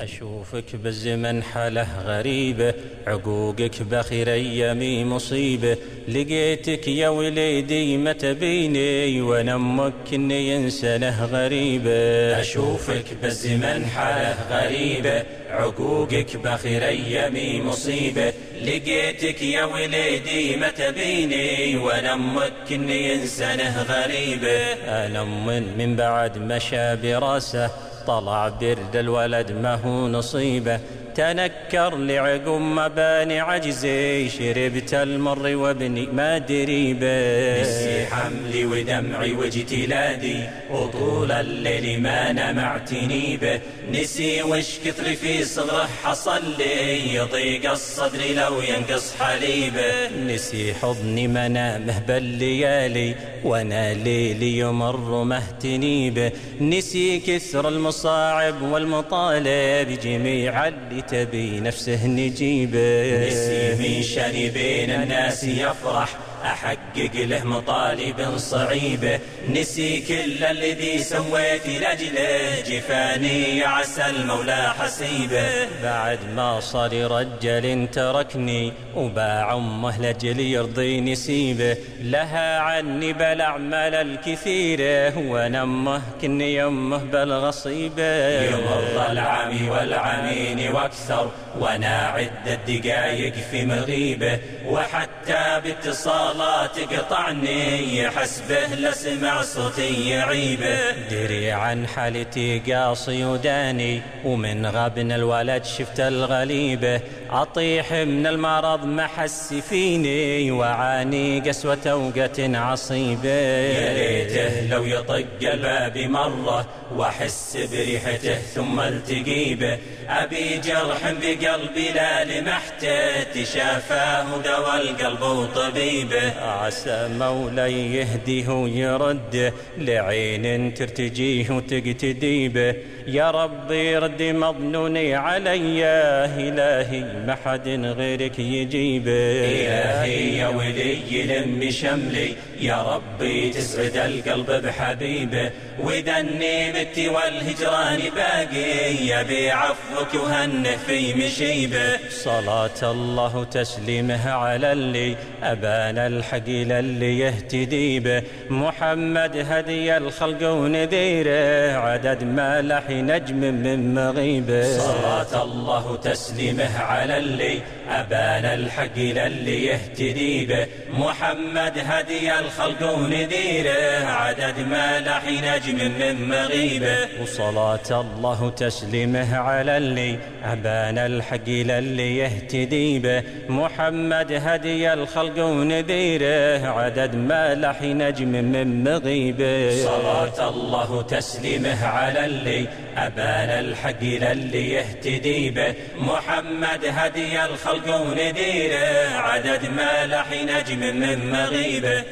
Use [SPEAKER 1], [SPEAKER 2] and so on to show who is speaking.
[SPEAKER 1] أشوفك بالزمن حالة غريبة عقوقك بخير أيامي مصيبة. لقيتك يا وليدي ما تبيني وأنا أمك إني إنسانة غريبة.
[SPEAKER 2] أشوفك بالزمن حالة غريبة عقوقك بخير أيامي مصيبة. لقيتك يا وليدي ما تبيني وأنا أمك إني إنسانة غريبة.
[SPEAKER 1] من, من بعد مشى براسه طلع برد الولد ما هو نصيبه. تنكر لعقب مباني عجزي شربت المر وابني ما دريبه.
[SPEAKER 2] حملي ودمعي واجتلادي وطول الليل ما نمعتني به نسي وش كثر في صغره حصل لي يضيق الصدر لو ينقص حليبه
[SPEAKER 1] نسي حضني منامه بالليالي وأنا ليلي يمر مهتني به نسي كثر المصاعب والمطالب جميع اللي تبي نفسه نجيبه
[SPEAKER 2] نسي من شاني بين الناس يفرح أحقق له مطالب. صعيبة نسي كل الذي سويت لأجله جفاني. عسى المولى حسيبه
[SPEAKER 1] بعد ما صار رجل تركني وباع أمه لجل يرضي نسيبه لها عني بالأعمال الكثيرة ونمه كني يمه بالغصيبة
[SPEAKER 2] يمر العام والعامين وأكثر وأنا عد الدقايق في مغيبه وحتى باتصال الله تقطعني حسبه لسمع صوتي يعيبه.
[SPEAKER 1] دري عن حالتي قاصي وداني ومن غبن الولد شفت الغليبة. أطيح من المرض ما حس فيني وعاني قسوة
[SPEAKER 2] يا ليته لو يطق الباب مرة واحس بريحته ثم التقي به أبي جرح بقلبي لا لمحته تشافاه دوا القلب وطبيبه
[SPEAKER 1] عسى مولاي يهديه ويرده لعين ترتجيه وتقتدي به يا ربي رد مظنوني علي إلهي ما حد غيرك يجيبه
[SPEAKER 2] إلهي يا ولي لم شملي يا ربي تسعد القلب بحبيبه وإذا النيبت والهجران باقي. يبي عفوك وهنه في مشيبه
[SPEAKER 1] صلاة الله تسليمه على اللي أبان الحق للي يهتدي به. محمد هدي الخلق ونذيره عدد ما لحي نجم من مغيبه
[SPEAKER 2] صلاة الله تسليمه على اللي أبان الحق للي يهتدي به. محمد هدي الخلق ونذيره عدد ما لحي نجم من مغيبه.
[SPEAKER 1] وصلاة الله تسليمه على اللي أبان الحق للي يهتدي به. محمد هدي الخلق ونذيره. عدد ما لحي نجم من مغيبه.
[SPEAKER 2] صلاة الله تسليمه على اللي أبان الحق للي يهتدي به. محمد هدي الخلق ونذيره. عدد ما لحي نجم من مغيبه.